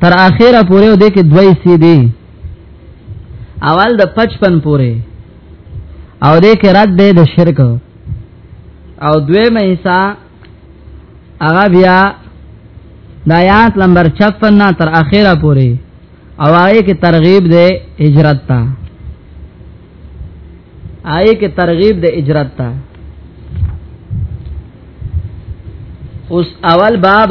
تر اخره پورې د کې دوی سي دي اول د 55 پورې او د کې رد ده د شرک او دوی مې حصہ هغه بیا د آیات نمبر 56 نه تر اخره پورې او آی کې ترغیب ده هجرت ته آی کې ترغیب ده هجرت ته اوس اول باب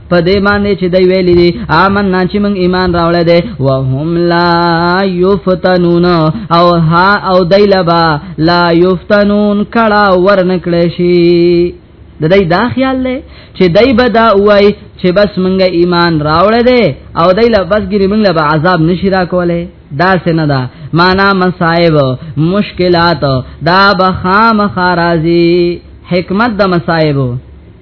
په دې باندې چې دوی ویلي دي آمنا چې موږ ایمان راوړی دی وهم لا یفتنون او ها او دیلبا لا یفتنون کړه ورنکړې شي د دې دا خیال لې چې دای به دا وای چې بس مونږه ایمان راوړې دي او دای له بس ګری مونږ له عذاب نشی را کولې دا سنه دا معنا مصائب مشکلات دا بخام خارازی حکمت د مصائب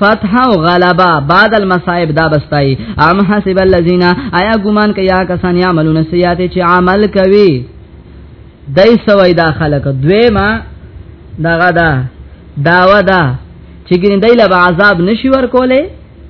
فتح او غلبا بعد المصائب دا بستای ام حسب الذين ایا ګمان کیا کسان یعملون سیئات چې عمل کوي دای سوي دا خلق دویما دغه دا داوا دا چې ګین دای له عذاب نشي ور کوله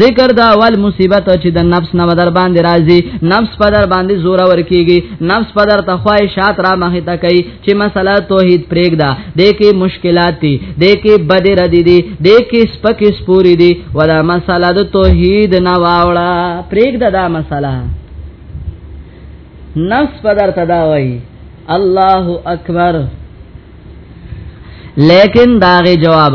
ذکر دا اول مصیبت چې د نفس نه در باندې راځي نفس په در باندې زور ور کیږي نفس په در تخواهشات را مخه تا کوي چې مسله توحید پرېګ دا د کې مشکلات دي د کې بد ردی دي د کې سپک سپوري دي ولا مسله د توحید نه واوړه پرېګ دا, دا مسله نفس په در تداوي الله اکبر لیکن داغه جواب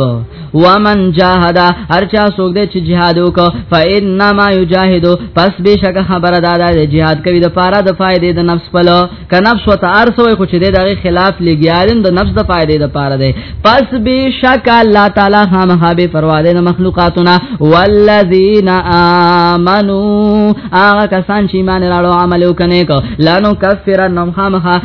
ومن جاهد هرچا سوګ دې چې jihad وکړ فإنما يجاهد پس به شک خبره دادا دې jihad کوي د پاره د فائدې د نفس په لو ک نفس وت ارسوي خو چې دغه خلاف لګیارین د نفس د فائدې د پاره دې پس به شک الله تعالی هم حبي پروا دې مخلوقاتنا والذین آمنو هغه کسان چې ایمان راړو عمل وکنه کو لانو کفرنهم خامخه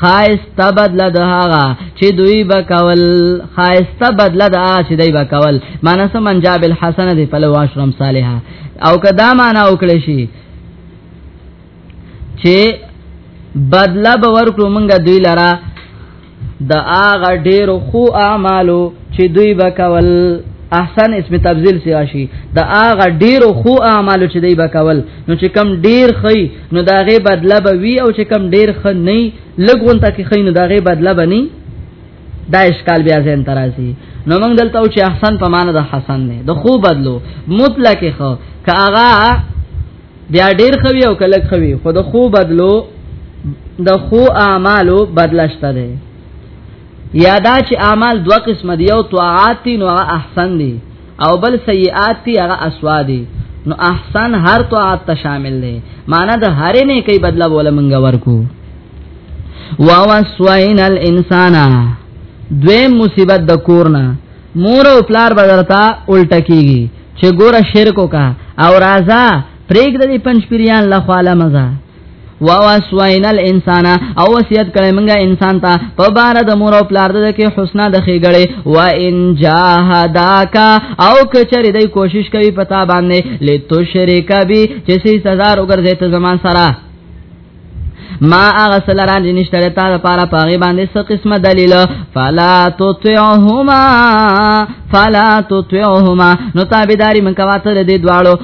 خایسته بدله د هغه چې دوی به کول خایسته بدله د هغه چې دوی به کول معنی سم انجاب الحسن دی په لواشرم صالحه او کدا معنا وکړي شي چې بدله به ورکړو مونږ دوی لرا د هغه ډیر خو اعمالو چې دوی به کول احسن اسم تبذیل سی راشي د هغه ډیر خو اعمالو چې دوی به کول نو چې کم ډیر خي نو داغه بدله به وی او چې کم ډیر خ نه لګون تا کې خینو داغه بدله بنی دا اشکال بیا زین ترازی نو موږ دلته او چې احسن په معنی د حسن نه د خو بدلو مطلق خو کاغه بیا ډیر خوي او کلک خوي خو د خو بدلو د خو اعمالو بدلشته ده یادا چې اعمال دوه قسم دي او طاعات نو احسن دي او بل سیئات تی هغه اسوادی نو احسن هر طاعت ته شامل دی معنی د هر نه کوي بدلا بوله منګه ورکو ووسوین الانسان دوی مصیبت د کورنا مور او پلار بدرتا الټه کیږي چې ګوره شرک وکا او رازا پرېګ د پنځ پیریان لخواله مزه ووسوینا الانسان او وصیت کړه موږ انسان ته په بار د مور او پلار د کې حسنا د خېګړې و ان جاهداک او کچری دای کوشش کوي پتا باندې لتو شریک بی چې سي سزا وګرځي ته زمان سره ما هغه سلران چې نشته تا د پاره پاغي باندې څه قسمه دلیل فلا تطعهما فلا تطعهما نو تابعداري من کواته دې دواړو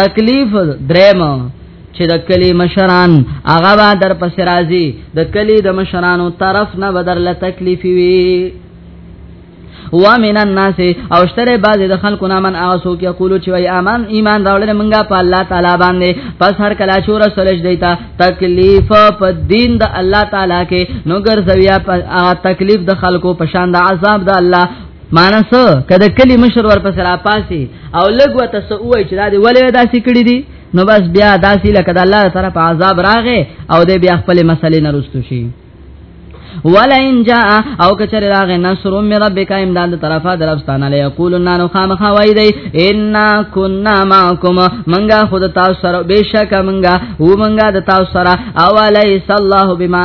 تکلیف دریم چې د کلی مشران هغه به در پس راځي د کلی د مشرانو طرف نه بدر له تکلیف وي و من الناس او شتره باز د خلکو نامن هغه څوک یقولو چې وای امان ایمان راوړل مونږه په الله تعالی باندې پس هر کله چې رسولش دیتا تکلیف په دین د الله تعالی کې نو ګرځویا په تکلیف د خلکو په شان د عذاب د الله مانس کده کلی مشر ور پس را پاسي او لګو ته سو وای چې دا دی ولې داسې کړی دي نو بس بیا داسې لکه د الله طرف عذاب راغې او د بیا خپل مسلې نه رستو شي ولئن جاء او کچر راغ نصر من ربک امداد طرفا درفستانه ليقولن نو خامخا وای دی ان كنا معكم منګه خود تاسو سره بشک منګه و منګه د تاسو سره اولیس الله بما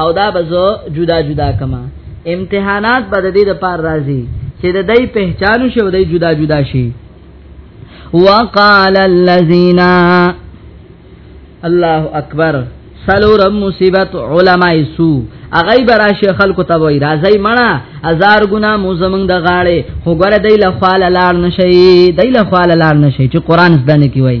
او دا بزو جدا جدا کما امتحانات به د دې د پار راځي چې د دې پہچانو شي او د جدا جدا شي وقال الذين الله اکبر سلورم مصیبت علماء سو اغه برا شیخ خلکو ته وای راځي مړه هزار ګنا مو زمنګ د غاړې خو ګره دی له خال لار نشي دی له خال لار نشي چې قران زده نه کی وای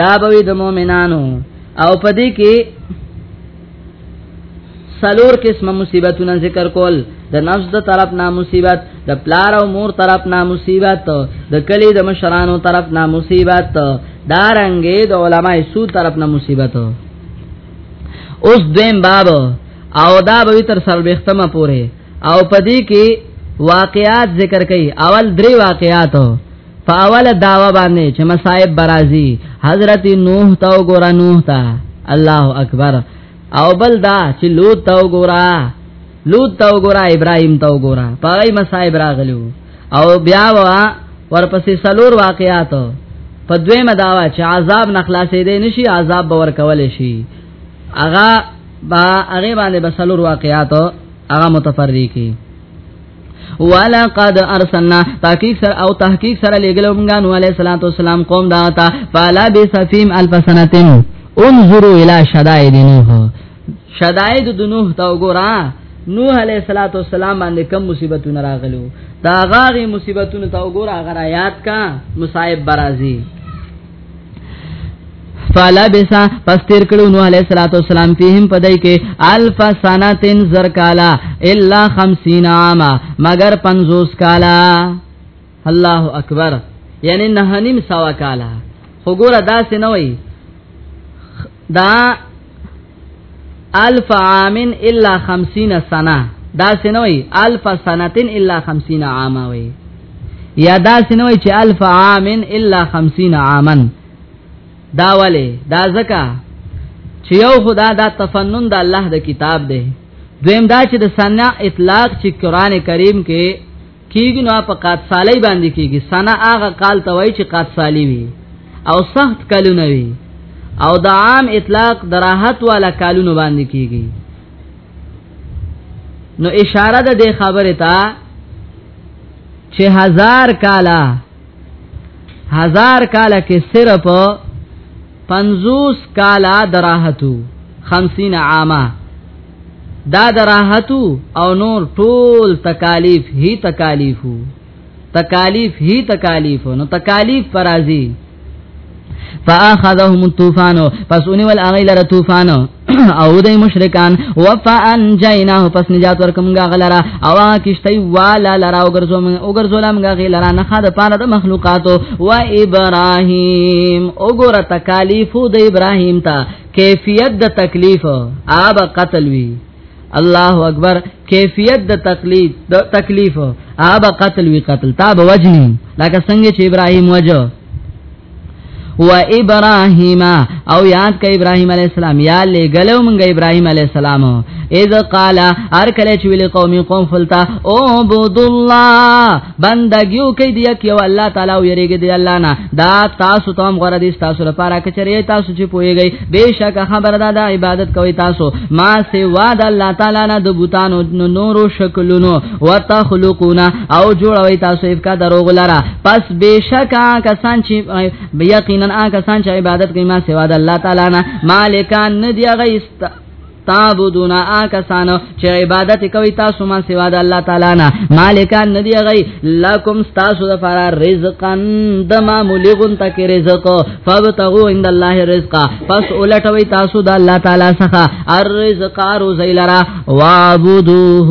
دا به د مؤمنانو او پدې کې سلور قسم مصیبتونه ذکر کول د نفس د طرف نه مصیبت د پلار او مور طرف نه مصیبت د کلی د مشرانو طرف نه مصیبت دا رنګې د علماء سو طرف نه مصیبت اوس دیم باب او دا به تر سربختمه پوره او پدې کې واقعات ذکر کړي اول درې واقعات په اوله داوا باندې چې مصائب برازي حضرت نوح ته وګوره نوح ته الله اکبر او بل دا چې لوط ته وګوره لوط ته وګوره ابراهيم ته وګوره پای مصائب راغلو او بیا وا ورپسې سلور واقعات په دویمه داوا چې عذاب نخلاصې دي نشي عذاب باور کول شي اغا با هغه باندې بسلور واقعات هغه متفرقي ولقد ارسلنا تحقیق سر او تحقیق سره لګلو موږ نو علی صلوات و سلام قوم دا تا فلا بسفیم الف سنتم انظروا الى شدائد نوح شدائد د نوح تا وګورا نوح علی صلوات و سلام باندې کم مصیبتونه راغلو دا غاغي مصیبتونه تا وګورا غرایات کا مصائب برازي فلا بسا پس تیر کړو نو علی صلوات والسلام فیهم پدای کې الف سنتن زر کالا الا 50 عام مگر 50 کالا الله اکبر یعنی نه نیم سوا کالا خو ګوره داسې نه وای دا الف عام الا 50 سنه دا سنوي الف سنه الا 50 عام وي یا دا سنوي چې الف عام الا 50 عاما دا ولی دا زکا چې یو خدا دا تفنن د الله د کتاب دی دویم دا چې د سنه اطلاق چې قران کریم کې کیږي نو په قات سالي باندې کیږي سنه هغه قال ته وای چې قات سالي وي او سخت کلونه وي او د عام اطلاق دراحت والا کالونو باندې کیږي نو اشاره ده د خبره ته چې هزار کاله هزار کاله کې صرف 50 کاله دراحتو 50 عامه دا دراحتو او نور ټول تکالیف هی تکالیفو تکالیف هی تکالیفو نو تکالیف فرازی فاخذهم الطوفان پس اونې ول اغه لره طوفان او د مشرکان وفا ان جیناه پس نجات ورکمږه غلرا او کیشته والا لرا او ګرځوم او ګرځولمږه غلرا نه خاده پاره د مخلوقاتو و ابراهیم او ګور تکالیف د ابراهیم ته کیفیت د تکلیف آب قتل وی الله اکبر کیفیت د تقلید د تکلیف آب قتل وی قتل تاب وجنی لکه څنګه چې ابراهیم وجه و ابراهیم او یاد ک ابراهیم علی السلام یا لګلو مونږ ابراهیم علی السلام اذ قال ار کله چې ویل قومي قوم فلتا او عبد الله بندګیو کې دی کې او الله تعالی او یریګ دی الله نه دا تاسو ته هم غره دي تاسو لپاره کچري تاسو چې پويږئ بهشکه خبر ده دا عبادت کوي تاسو ما سوا د الله تعالی نه د بوتانو نورو شکلونو وتخلقون او جوړوي تاسو افکا دروغ لرا پس بشکا کسان چې یقینا آ کسان چې عبادت کوي ما سوا د الله تعالی نه مالکان نه دی غیست تعبدون آکسان چې عبادت کوي تاسو ما سوا د الله تعالی نه مالکان ندی غي لکم تاسو د فرا رزقن د معمولی غون تک رزق فبتغوا عند الله رزقا پس ولټوي تاسو د الله تعالی څخه الرزق روزي لرا وعبدوه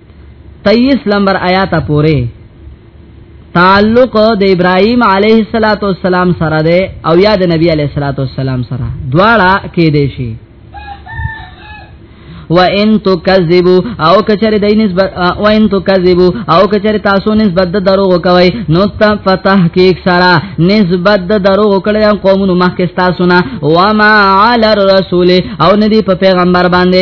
23 نمبر آیات پورې تعلق د ابراهیم علیه الصلاۃ والسلام سره ده او یا د نبی علیه الصلاۃ والسلام سره دواړه کې دي شي و ان تکذبوا او کچره دای نسبت و ان تکذبوا او کچره تاسو نسبت د دروغ کوي نو ته فتح کې سره نسبت د دروغ کړي قومونو مخکې تاسو نه و ما علی الرسول او ندی په پیغمبر باندې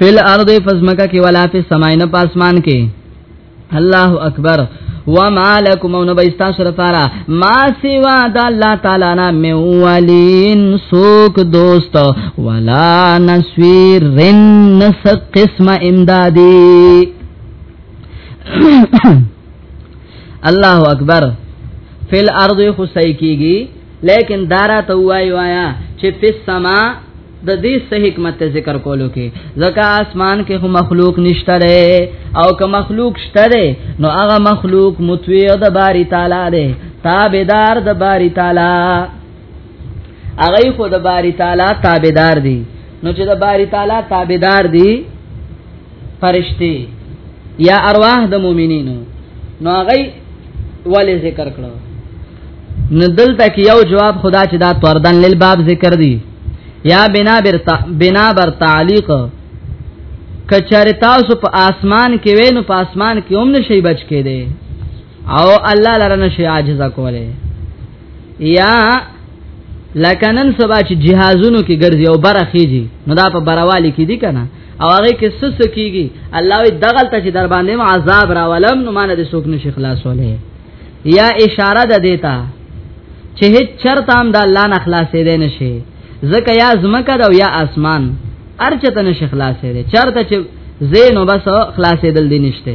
فل ارض فزمکه کې ولا په سماینه پاسمان کې الله اکبر وما لكم ان بيستا سرفارا ما سوا د الله تعالی نه مولین سوک دوست ولا نسویر رن نس قسم امدادی الله اکبر فل ارض خصای کیږي لیکن دارا تو وای وایا چې فس سما د دې سه حکمت ذکر کولو کې ځکه اسمان کې هم مخلوق نشته او که مخلوق شته نو هغه مخلوق متوی او د باری تعالی دی تابعدار د باری تعالی هغه خو د باری تعالی تابعدار دی نو چې د باری تعالی تابعدار دی فرشتي یا ارواح د مؤمنینو نو هغه ولې ذکر کړو نو دلته کې یو جواب خدا چې دا توردن لیل باب ذکر دی یا بنا بر بنا بر تعلیق کچاره تاسو په اسمان کې وینو په اسمان کې هم نشي بچ کې دی او الله لره نشي عاجز کوله یا لکنن سبا چې جهازونو کې ګرځي او برخېږي نو دا په بروالی کې دي کنه او هغه کې سس کیږي الله وی دغل ته چې در باندې عذاب راولم نو مان دې سوک نشي خلاصولې یا اشاره ده دیتا چې هیڅ چرته هم د الله نه خلاصې دې نشي زکه یا زمکه دا یا اسمان ارچته نشي خلاصې دې چرته چې زینو بس خلاصې دل دې نشته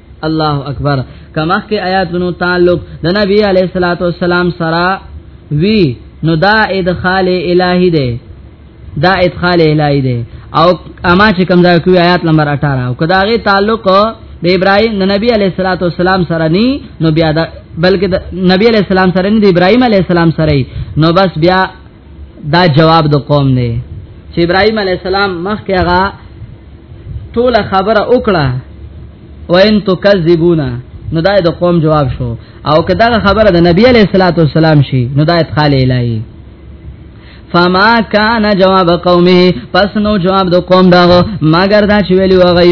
الله اکبر کمخ کې آیاتونو تعلق د نبی علیه الصلاۃ والسلام سره وی نو دا ادخال الہی دی دا ادخال الہی دی او اما چې کوم ځای کوي آیات نمبر 18 او کداغه تعلق د ابراهیم د نبی علیه الصلاۃ والسلام سره نی نو بیا دا بلکې د نبی علیه السلام سره نی د ابراهیم علیه السلام سره نو بس بیا دا جواب د قوم نه چې ابراهيم عليه السلام مخکې هغه ټول خبره وکړه وان تکذبونا نو دا د قوم جواب شو او کدا خبره د نبی عليه الصلاه والسلام شي نو دا ادخال الهي فما کان جواب قومه پس نو جواب د قوم داغو مگر دا چې ویلی وغی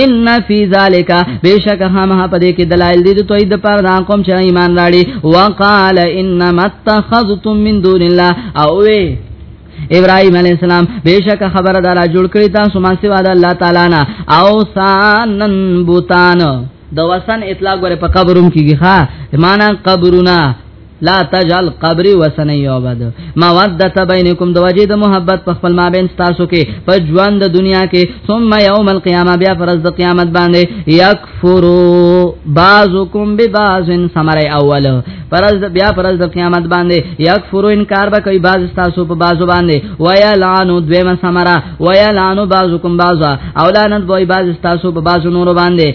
ان فی ذالک بیشک هم په دې کې دلایل دي ته د پر دا قوم چې ایمان راړي وقال انما اتخذتم من دون الله او وی ابراهيم عليه السلام بشک خبر دارا جوړ کړی تاسو ما سیوا د الله تعالی نه او سانن بوتان د وسن اطلاق غره په قبروم کیږي ها معنا قبرونه لا تجعل قبري وسن يعبد مودت بينكم د وجه د محبت په خپل مابین تاسو کې په ژوند د دنیا کې ثم يوم القيامه بیا فرض د قیامت باندې يكفروا بعضكم ببعض سمره اول فرض بیا فرض د قیامت باندې يكفروا انکار به کوي بعض تاسو په بعض باندې ويا لعنو دویمه سمره ويا لعنو بعضكم بعضا اولانت وای بعض تاسو په بعض نور باندې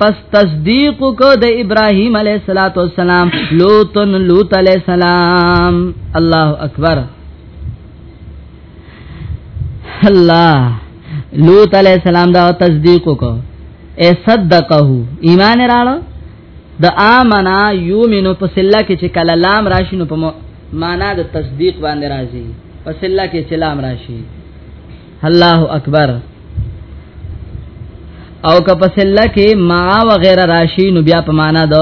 پس تصدیق کو د ابراهیم علیه الصلاۃ والسلام لوط لوط علیه السلام الله اکبر الله لوط علیه السلام دا تصدیق کو اے صدقه ایمان راړو د امنا یومنو په سلا کې چې کله لام راشي نو په معنا د تصدیق باندې راځي په سلا کې چې لام راشي الله اکبر او که په سله کې ما وغیرہ راشي نو بیا په معنا د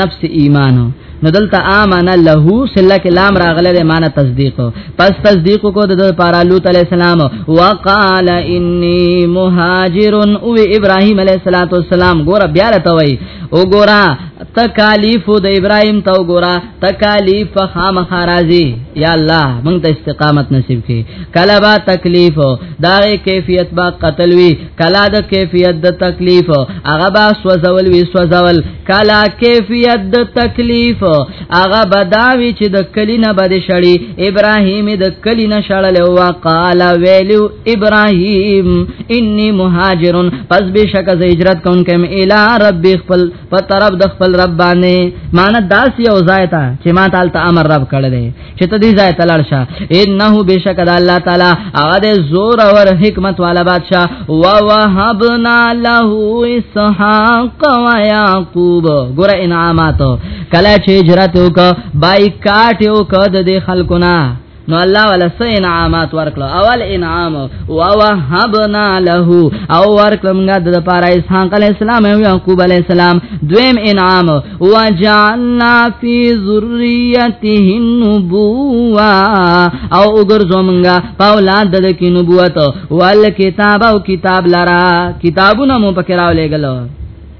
نفس ایمان نو دلته امن له سله کې لام راغله د معنا تصدیق پس تصدیق کو د پارا لوط علی السلام وقال انی مهاجر او ابراهیم علی السلام ګور بیا راته وای او ګورا تکالیف د ابراهیم تو ګورا تکالیف خامخ راضی یا الله مونږ ته استقامت نصیب کړي کله با تکلیف دا کیفیت با قتل وی کله د کیفیت د تکلیف هغه با سوزول وی سوزول کله کیفیت د تکلیف هغه بداوی چې د کلینه بد شړی ابراهیم د کلینه شړل او قال ویلو ابراهیم انی مهاجرن پس بشک ز هجرت کوم کم الی رب خپل په طرف د خپل رب باندې مان داس یو ځای ته چې ما تعالی ته امر رب کړی دی چې ته دې ځای ته لاړ شه انه بشک د الله تعالی هغه د زور او حکمت والا بادشاہ و وهبنا له اسحاق و یاقوب ګور انعامات کله چې هجرت وک بای کاټ وک د خلکو نه نو الله ولا سه انعامات ورکړه اول انعام او وهبنا له او ورکړمګه د پاره اسحاق علی السلام او یعقوب علی السلام دویم انعام وجعلنا فی ذریته النبوه او وګرځومګه په اولاد د کې نبوت ول کتاب او کتاب لرا کتابونه مو پکې راولېګلو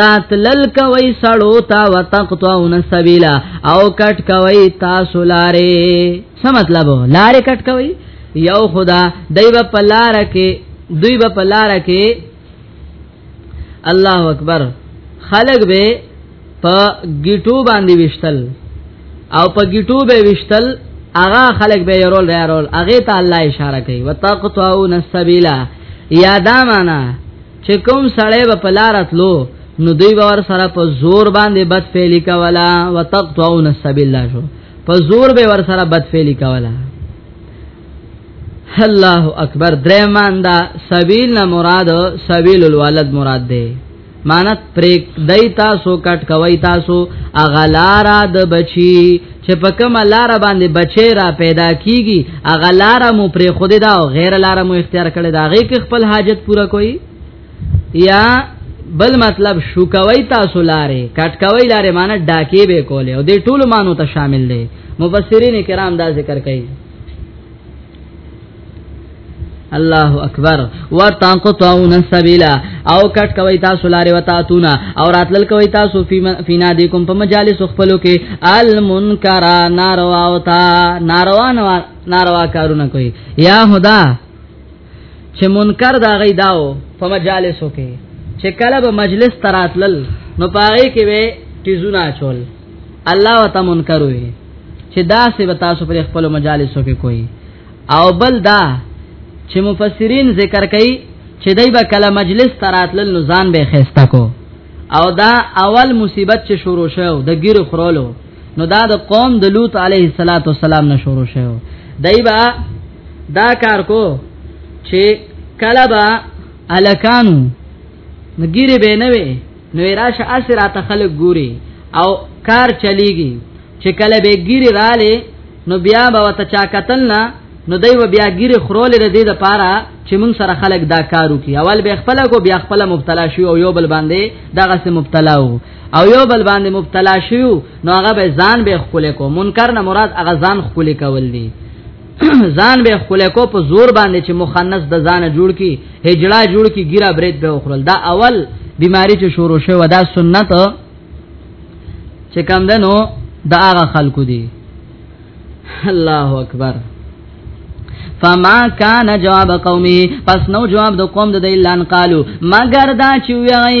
راتلل کوي سړو تا وتقطعون سبیلا او کټ کوي تاسو لارې څه مطلب لارې کټ کوي یو خدا دایو په لار کې دوی په لار کې الله اکبر خلق به په گیټو باندې وشتل او په گیټو به وشتل اغا خلق به يرول يرول اغه ته الله اشاره کوي وتقطعون السبيلا یادا معنا چې کوم سړی به په لار اتلو نو دوی به ور سره په زور باندې بد فعلی کولا وتقطعون السبيل لا شو په زور به ور سره بد فعلی کولا الله اکبر درمان دا سبیل نه مراد سبیل الولد مراد دی مانت پریک دای تاسو کټ کوي تاسو اغلارا د بچی چې په کومه لار باندې بچی را پیدا کیږي هغه لار مو پرې خود دا او غیر لار مو اختیار کړي دا غي کې خپل حاجت پوره کوي یا بل مطلب شو کوي تاسو لارې کټ کوي لارې معنی ډاکې به کولې او دې ټول مانو ته شامل دي مفسرین کرام دا ذکر کوي الله اکبر وتنقطعون السبيل او کټ کوي تاسو لارې وتا تونه او راتل کوي تاسو فینا دي کوم په مجالس خپلو کې المنکر ناروا او تا ناروا ناروا کارونه کوي یا خدا چې منکر دا غي داو په مجالسو کې چې کله به مجلس تراتل نو پاره کې به تیزونه چول الله وتمنکر وي چې دا سه به تاسو پر خپل مجالسو کې کوي او بل دا چې مفسرین ذکر کوي چې دای به کله مجلس تراتل نو ځان به خسته کو او دا اول مصیبت چې شروع شو د ګیر خرولو نو دا د قوم د لوط علیه السلام نه شروع شو دای به دا کار کو چې کله به الکانو نګیره به نه وي نو راشه اسراته خلک ګوري او کار چلیږي چې کله به ګيري رااله نو بیا به وت چا قتل نه نو دوی بیا ګيري خرول د دې د پاره چې موږ سره خلک دا کارو کوي اول به خپل کو بیا خپل مبتلا شو او یو بل باندې دغه سه مبتلا وو او یو بل باندې مبتلا شو نو هغه به ځان به خپل کو منکر نه مراد هغه ځان خپل کول دي ځان به خپل کو په زور باندې چې مخنث د ځان جوړ کی هجړه جوړ کی ګیرا برید به وخرل دا اول بیماری چې شروع شوه دا سنت چې کم ده نو دا هغه خلکو دي الله اکبر فما کان جواب قومه پس نو جواب د قوم د اعلان قالو مگر دا چې وی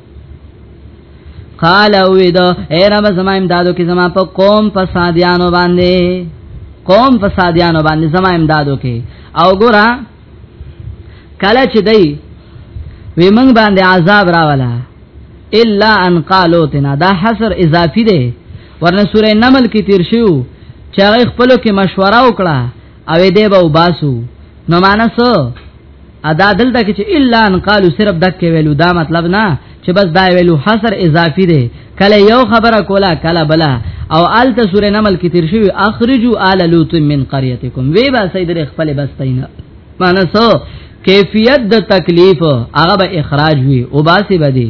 قال او دا اے رب زما امدادو کې زما په قوم فسادیانو باندې قوم فسادیانو باندې زما امدادو کې او ګورا کله چې دی وی موږ باندې عذاب راولا الا ان قالو تنا دا حصر اضافي دی ورنه سورې نمل کې تیر شو چې خپل کې مشوره وکړه او دې به وباسو نو مانسو ادا دلته کې چې الا ان قالو صرف دک ویلو دا مطلب نه چې بس دا ویلو حصر اضافي دی کله یو خبره کولا کله بلا او آلت سورې نمل کې تیر شوی اخرجوا آل لوط من قريتكم وی با سید رخ خپل بستینا معنی سو کیفیت د تکلیف هغه به اخراج وی او باسی بدی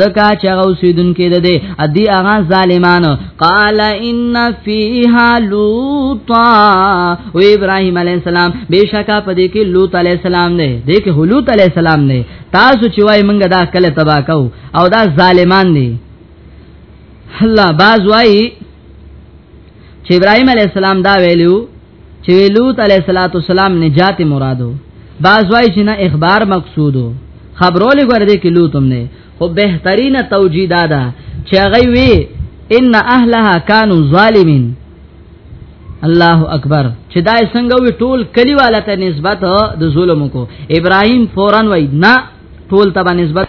زکا چغه اوسیدونکې ده دې ادي اغا ظالمان قال ان فیها لوطا و ابراهيم عليه السلام بشکا پدې کې لوط عليه السلام نه دې کې لوط عليه السلام نه تاسو چې وای منګه دا کله تبا کو او دا ظالمان دي الله باز وای چې ابراهيم عليه السلام دا ویلو چې لوط علیه السلام نجات مرادو باز وای چې نه اخبار مقصودو خبرول غره دې کې لوط هم نه خو بهترین توجیه دادا چې هغه وی ان اهلها كانوا ظالمين الله اکبر چې دا څنګه وی ټول کلیواله ته نسبت د ظلم کو ابراهيم فورن وای نه ټول ته نسبت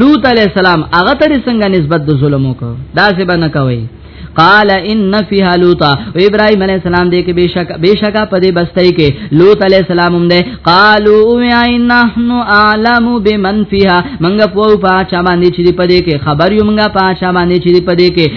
لوط علی السلام هغه تر څنګه نسبت د ظلم وکړ دا څه باندې کوي قال ان فيها لوط او ابراهيم عليه السلام دې کې بشک بشک په دې بستۍ کې لوط عليه السلام هم دې قالوا يا نحن اعلم بمن فيها منګه په پاچا باندې چې په دې کې خبر یو منګه پاچا باندې چې په دې کې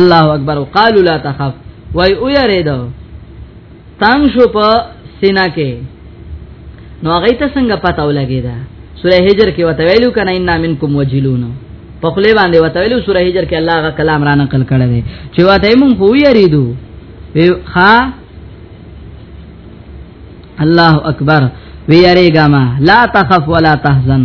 الله اکبر قالو لا تخف وای او یریدو تنگ شو په سینا کې نو هغه ته څنګه پتا ولګی دا سوره هجر کې وته ویلو کنه ان منکم وجلون په خله باندې وته ویلو سوره هجر کې الله غا کلام را نقل کړی دی چې وته مونږ خو یریدو ها الله اکبر وی یریګه ما لا تخف ولا تحزن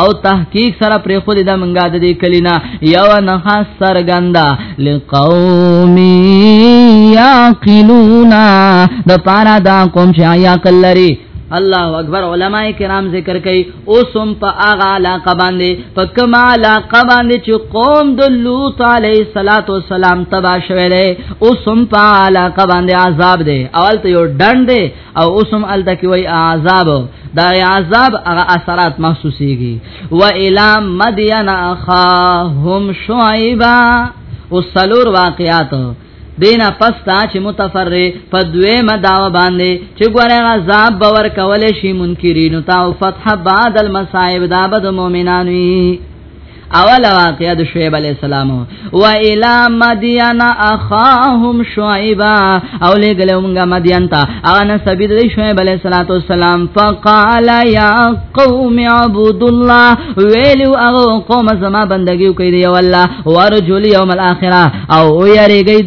او تحقیق سره پر خو دې د منګا د دې کلینا یو نه سرګندا لقوم یاقلون د پارا دا قوم چې یا کلری الله اکبر علما کرام ذکر کوي اوسم په اغه علاقه باندې په کما علاقه باندې چې قوم د لوط علیه صلوات و سلام تبا شوه دی اوسم په علاقه باندې عذاب دی اول ته یو ډنډ دی او اوسم الته کې وای عذاب دا عذاب هغه اثرات محسوسيږي و الى مدين اخاهم شعيبا او سلور واقعات دینا پستا چې متفرع په دوی مداو باندې چې ګوره عذاب باور کول شي منکرین او فتح بعد المصائب دا بد مؤمنانوي اول واقعه د شعیب علی السلام و الی مدین اخاهم شعیبا او لګل موږ مدین ته انا سبی د شعیب علی السلام فقال یا قوم عبد الله ویلو او قوم زما بندگی کوي دی والله ورجل یوم الاخره او یریږي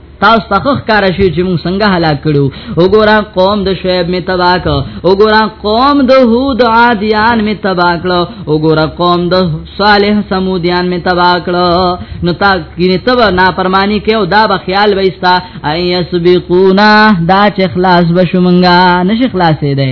تاسو ته خخ کار شي چې موږ څنګه هلاک کړو وګوره قوم د شعیب می تبا کړ وګوره قوم د هود عادیان می تبا کړ وګوره قوم د صالح سمودیان می تبا کړ نو تا کینه تب نه پرمانی کې او دا به خیال وایستا ایسبقونا دا چې خلاص بشو مونږه نش خلاصې ده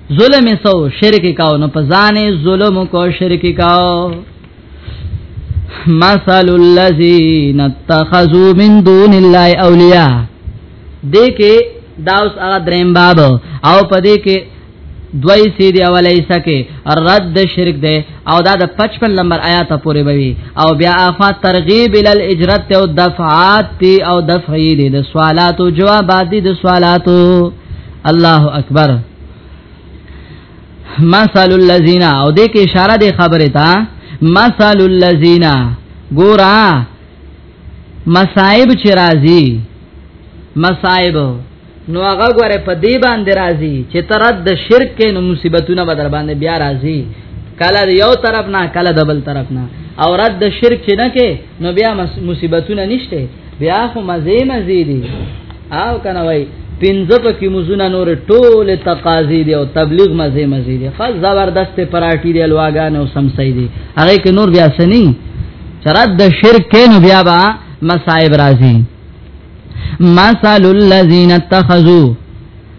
ظلم سو شرک کاو نو پزانه ظلم کو شرک کاو مثل الذين اتخذوا من دون الله اولیاء دې کې دا اوس هغه دریم باب او پدې کې دوی سی دی اولی سکه رد د شرک دی او دا د 55 نمبر آیات پورې بوي او بیا افا ترغیب ال الاجرت او دفعات او دفعی دی د سوالاتو جوابات دی د سوالاتو الله اکبر مثل الذين او دې کې اشاره دې خبره تا مثل الذين ګورا مصائب چې راځي مصائب نو هغه غره په دې باندې راځي چې ترد د شرک کې نو مصیبتونه به در باندې بیا راځي کله یو طرف نه کله د بل طرف نه او رد شرک چې نه کې نو بیا مصیبتونه نشته بیا خو مزه مزه دي او کنه وای پنځه پکې مزونه نور ټول تقاضي دي او تبلیغ مزه مزه دي خاص زبردست پراټي دي الواغان او سمسي دي هغه کې نور بیا سني چرات د شرک کې نو بیا با مصائب راځي مثل الذين اتخذوا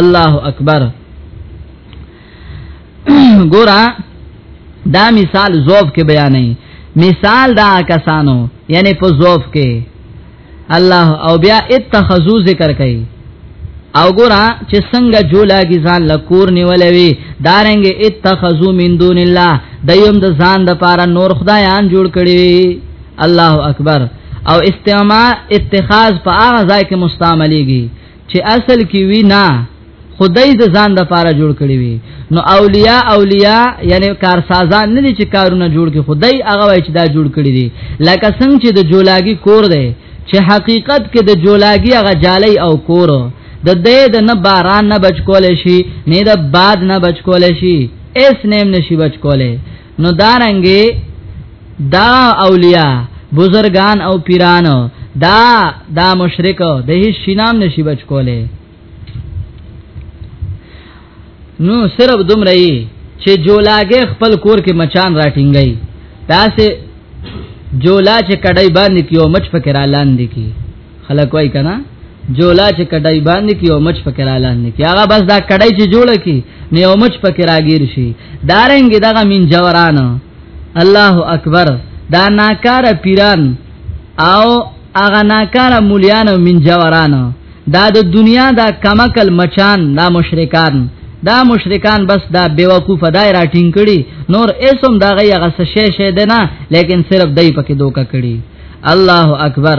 الله اکبر ګورا دا مثال زوف کې بیانې مثال دا کسانو یعنی په زوف کې الله او بیا اتخذو ذکر کوي او ګورا چې څنګه جولاږي ځان لکور نیولې وي دارنګ اتخذو من دون الله دیم د ځان د پاره نور خدایان جوړ کړي الله اکبر او استعمال اتخاذ په هغه ځای کې مستعمليږي چې اصل کې وی نه خدای د ځان د پاره جوړ کړی وي نو اولیاء اولیاء یعنی کارسازان نه دي چې کارونه جوړ کړي خدای هغه وای چې دا جوړ کړی دي لکه څنګه چې د جولاګي کور دی چې حقیقت کې د جولاګي هغه جالي او کور د دې د نه باران نه بچ کول شي نه د باد نه بچ کول شي اس نیم نشي بچ کوله نو دارنګي دا اولیاء بزرگان او پیران دا دا مشرک د هیڅ شینام نشي بچ کوله نو صرف دومره یي چې جولاګه خپل کور کې مچان راټینګي دا سه جولا چې کډای باندې کیو مچ پکې را لاندې کی خلک وای کنه جولا چې کډای باندې کې او مچ پکې را لاندې کې هغه بس دا کډای چې جوړه کې نه او مچ پکې راګیر شي دارنګ دغه من جوران الله اکبر دا ناکار پیران او هغه ناکار مولیان من جوران دا د دنیا دا کمکل مچان دا مشرکان دا مشرکان بس دا بیوقوف دای راټینګ کړي نور اسم دا غي هغه څه شې شې ده نه لیکن صرف دای پکې دوکا کړي الله اکبر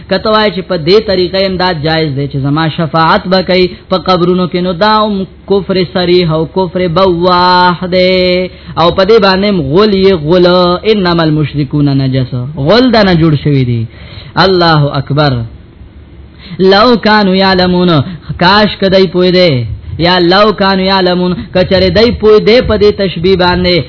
کته وای چې په دې طریقې امداد جایز دی چې زما شفاعت وکړي په قبرونو کې نو داوم کفر صریح او کفر بواح دی او په دې باندې غول یې غول انما المشرکون نجس غول دا نه جوړ شوی دی الله اکبر لو کانوا یعلمون کاش کدی پوی دی یا لو کانوا یعلمون کچره دای پوی دی په دې تشبیه باندې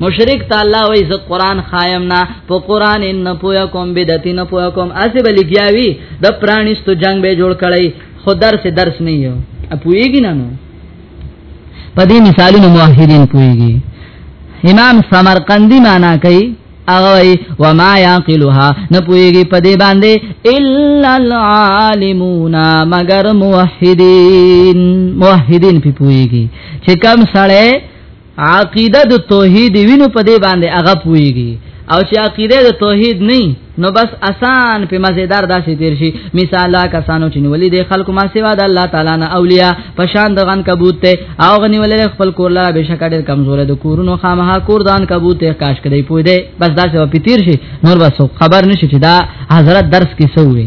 مشرک تعالی وای ز قران خایم نه په قران نه پویا کوم بدعتي نه پویا کوم اسی بلی گیاوی د پرانیستو جنگ به جوړ کړی خو درس درس نه یو اپویږي نه نو په دې مثالونو موحدین پویږي امام سمرقندی معنا کوي اغوی وما یاقلها نپویږي په دې باندې الا العالمون مگر موحدین موحدین په پویږي چې کم سړی عقیده د توحید وینو په دې باندې هغه پويږي او چې عقیده د توحید نه نو بس آسان په مزیدار داسې تیر شي مثال کسانو چې نیولې د خلکو ما سیوا د الله تعالی نه اولیاء په شان د غن کبوت ته او غنیولې خپل کور لاره بشک ډېر کمزور د کورونو خامها کوردان کبوت ته کاش کړي پوي دی بس داسې په تیر شي نور بس خبر نشي چې دا حضرت درس کې سوې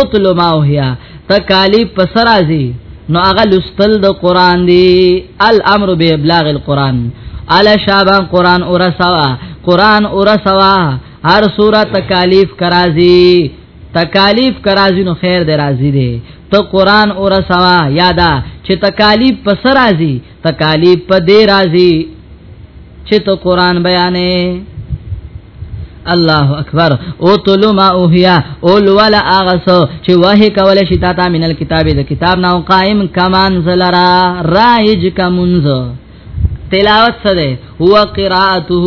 اتل ما وهیا تکالیف پسرازی نو هغه لستل د قران دی الامر به ابلاغ القران علی شابان قران اور سوا قران اور سوا هر سوره تکالیف کرازی تکالیف کرازی نو خیر درازی دی ته قران اور سوا یادا چې تکالیف پسرازی تکالیف په دې راځي چې ته قران بیانې الله اکبر او تلو ما اوهیا اول ولا اغسو چې وه کول شي تا تا مینل کتابه د کتاب نو قائم کمان زلرا رایج کمنز تلاوت سره هو قراءته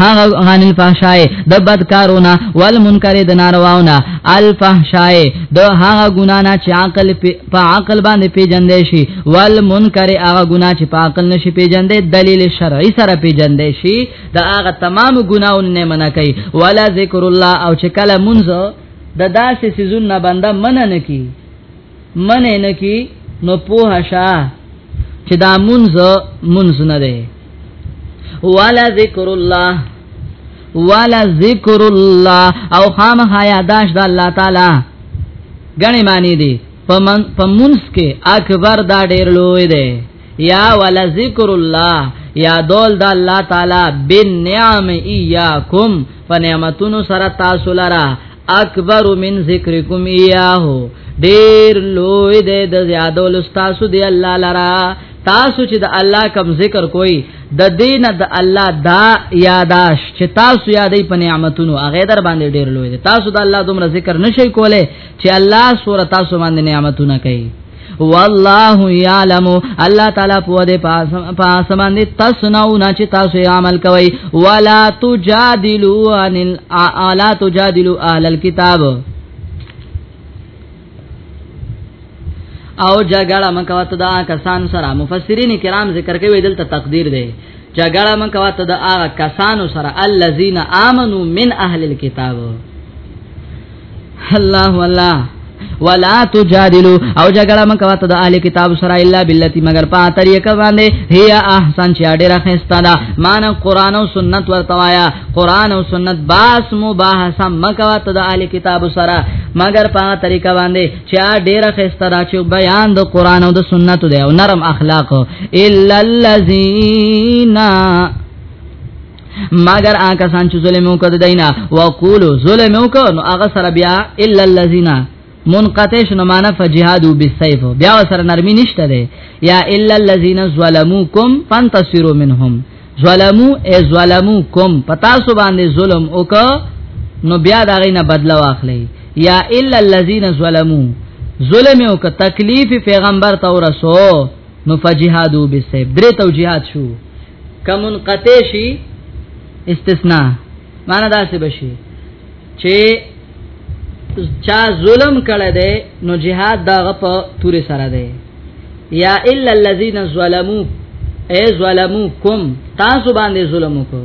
هغه غان الفحشاء د بدکارونه والمنکر د نارواونه الفحشاء د هغه ګنا نه چې عقل په عقل باندې پیجندې شي والمنکر هغه ګنا چې په عقل نشي پیجندې دلیل شرعي سره پیجندې شي د هغه تمام ګناونه نه منع کوي ولا ذکر الله او چې کله منځ د داسې سيزون نه بنده مننه کوي من نه کی نو پوها شا چې دا منز منز نه دی والا ذکر الله والا ذکر الله او خام حیا داش د الله تعالی غنی معنی دی پمن پمنس کې اکبر دا ډیر لوی دی یا والا ذکر الله یا دول د الله تعالی بنعم ایاکم فنعمتونو سره تاسو لرا اکبر من ذکرکم ایاه ډیر لوی دی د زیادول تاسو دی الله لرا تاسو چې د الله کم ذکر کوی د دین د الله دا یاداش چې تاسو یادې په نعمتونو هغه در باندې ډیر لوی دی تاسو د الله دومره ذکر نشئ کوله چې الله سور تاسو باندې نعمتونه کوي والله يعلم الله تعالی په دې پاسمان دي تاسنون چې تاسو عمل کوي ولا تجادلوا عن الا تجادلوا اهل الكتاب او جګړه مکوات دا کسان سره مفسرین کرام ذکر کوي دلته تقدیر دی جګړه من کوا ته د هغه کسانو سره الذين امنوا من اهل الكتاب الله والله ولا تجادلوا او جګړه مکه واته د اهل کتاب سره الا بالتي مگر په طریقه باندې هي احسن چې ډیره خسته ده مان قران او سنت ورتوایا قران او سنت باس مباحثه مکه واته د اهل کتاب سره مگر په طریقه باندې چې ډیره خسته ده چې بیان د قران او د سنت دی او نرم اخلاق الا الذين مگر آکه سان چې ظلم وکړ دینا وقولو ظلم وکړ نو هغه سره بیا الا الذين منقطع شنو معنا فجهادو بالسيف بیا سره نرمي نشته ده یا الا الذين ظلموكم فانتصروا منهم ظلمو ای ظلمو کوم پتا سو باندې ظلم وک نو بیا دا غینه بدلا واخلې یا الا الذين ظلمو ظلم وک تکلیف پیغمبر تو رسو نو فجهادو بالسيف درې توجيهات شو کمن قطع شي استثناء معنا دا څه بشي چې چا ظلم کړی دی نو جهاد دغه په تور سره دی یا الا الذين ظلموا اي ظلموکم تاسو باندې ظلم وکړو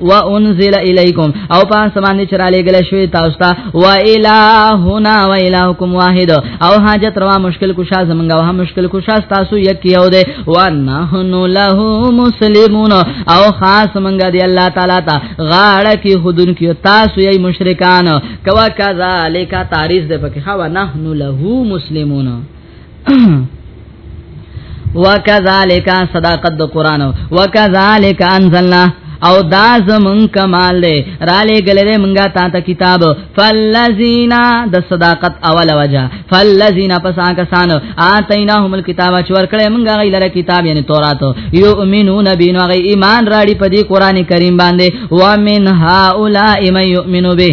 و انزل الیکم او پاس باندې چراله ګل شوی تاسو ته و الہنا و الہکم واحد او حاجت روا مشکل کوشا زمنګ او هم مشکل کوشا تاسو یک یو دی و نحنو له مسلمون او خاص منګه دی الله تعالی ته غاړه کې خودن کې تاسو یې مشرکان کوا کذالک تعریض د پکې خو نحنو له مسلمون وکذالک صداقت د قران وکذالک انزلنا او دا زمون کمال دی را لګل دی مونږه تا ته کتاب فلذینا د صداقت اول وجه فلذینا پس هغه سان اتیناهم الكتاب چې ورکړې مونږه غیلره کتاب یعنی تورات یو امنون بینو غی ایمان راړي په دې قران کریم باندې ومن هؤلاء من یؤمنو به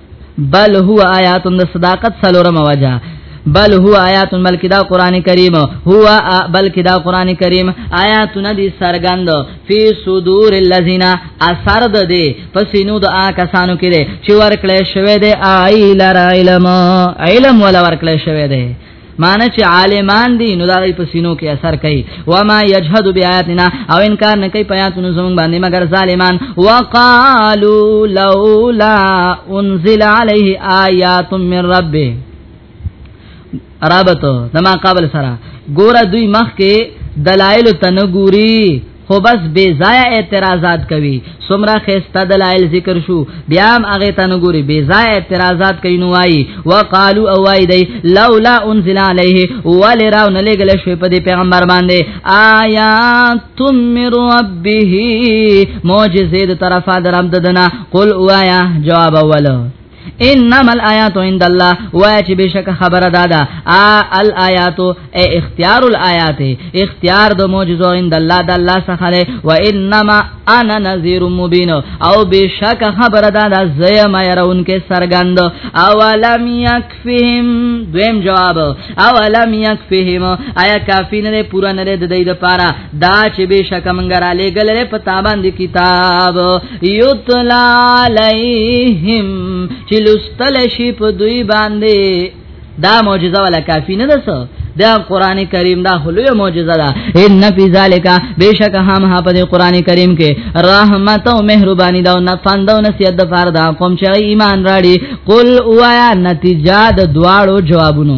بل هو آیات د صداقت سلورم وجه بل هو آیات بلکې دا قران کریم هو بلکې دا قران کریم آیاتونه دي سرګند فی صدور الذین اثر د دې پسینو د آ کسانو کې چې ورکړې شوی دی آی لر علم علم ولا ورکړې شوی دی معنی چې عالمان دي نو دا غي په سینو کې اثر کوي و ما یجحد بیااتنا او انکار نه کوي پیاتونو زمون باندې مگر ظالمان وقالو لولا انزل علیه آیات من ربه رابطه دما قابل سره ګوره دوی مخ کې دلایل تنګوري خو بس بے ضایع اعتراضات کوي سمرا خسته دلایل ذکر شو بیا هم هغه ته نګوري بے ضایع اعتراضات کوي نو وای وقالو او وای دی لولا انزل علیه ولراو نه لګل شوی په دې پیغمبر باندې آیات من ربه معجزې د طرفه درم ددنه قل وایا جواب اولو انما الایات عند الله وای چې بشک خبره دادا ا الایات او اختیار الایات اختیار د معجزو عند الله د الله څخه ده و انما انا نذیر مبین او بشک خبره دادا زیم يرون کې سرګند او لم یکفهم دویم جواب او لم یکفهم آیا کافی نه پورا نه ده د دې لپاره دا چې بشک مونږ را لګلې په تا باندې کتاب یتلا علیہم چې لستل شي په دوی باندې دا معجزه ولا کافی نه ده دا قران کریم دا هلوه معجزه ده ان فی ذالک بیشک هم ها په قران کریم کې رحمت او مهربانی دا نه فند او نصیحت د فار دا قوم چې ایمان راړي قل اوایا نتیجه د دواړو جوابونو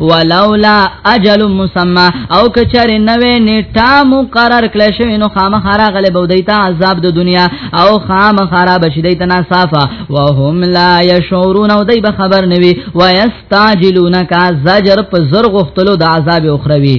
ولولا اجل مسمى او کچره نوې نیټه مقرر کړې شوی نو خامخرا غلې بودیتا عذاب د دنیا او خامخرا بشیدې تنا صافه وهم لا يشعرون او دای به خبر نوي ويستعجلونک زجر په زر غختلو د عذاب اخروی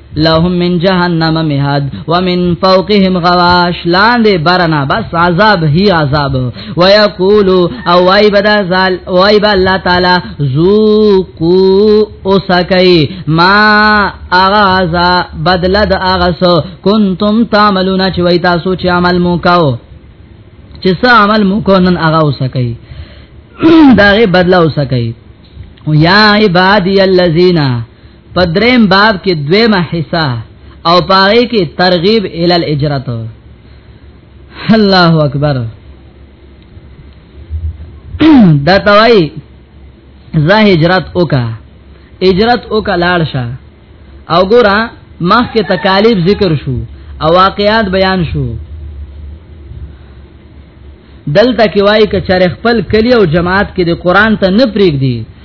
لهم من جهنم مهاد ومن فوقهم غواش لاندې برنا بس عذاب هی عذاب ويقول او وای بدا زال وای با الله تعالی ذوقوا اسکای ما اغازا بدلد اغسو کنتم تعملون چې وای تاسو چې عمل مو کاو چې څه عمل مو کو نن اغا اسکای داغه بدلا اسکای یا عبادی الذین په دریم باب کې دویمه حصہ او پاره کې ترغیب ال الاجرت الله اکبر دا توای زه هجرت وکا هجرت وکا لاړ شه او ګورا مخ کې تکالیف ذکر شو او واقعات بیان شو دلته کې وای ک چر خپل کلی او جماعت کې د قران ته نه پریګ دی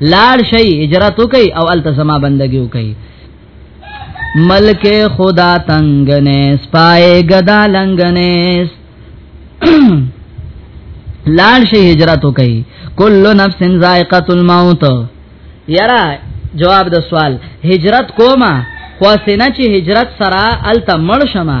لاړ شي هجرت وکي او التزما بندګي وکي ملک خدا تنگنے سپائے گدا لنگنے لاړ شي هجرت وکي کل نفس ذائقه الموت یرا جواب د سوال هجرت کوما خو سینه چې هجرت سره الته مړ شمه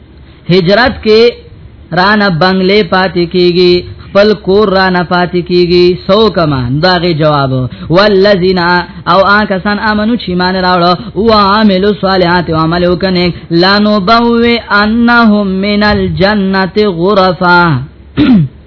هجرت کې رانه بنگلې پاتې کیږي خپل کور را نه پاتې کیږي سو کما داغه جواب والذین او ان کسان امنو چې مان راوړو او عامل صالحات او عمل وکنه لانو بو انهم من الجنه غرفا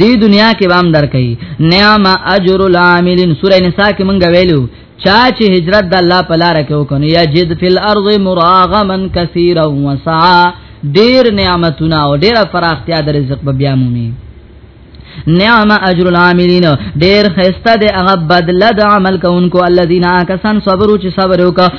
دی دنیا کې وام درکې نعم اجر العاملین سورې نساء کې مونږ ویلو چا چې هجرت د الله په لار کې وکړي یا جد فی الارض مراغما کثیرا وسعا ډیر نعمتونه او ډیر فراختیا د رزق په بیا مومي نعم اجر العاملین ډیر خسته د هغه بدله د عمل کوونکو الذين کسان صبرو چې صبر وکړه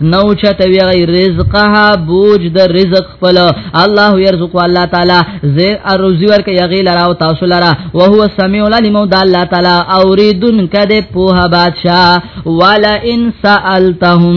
نو چته وی غی رزقها بوج د رزق خپل الله يرزق الله تعالی زه ارزي ورک یغی لرا او تاسو لرا او هو سميع العليم د الله تعالی اوریدن کده په بادشاہ ولا ان سالتهم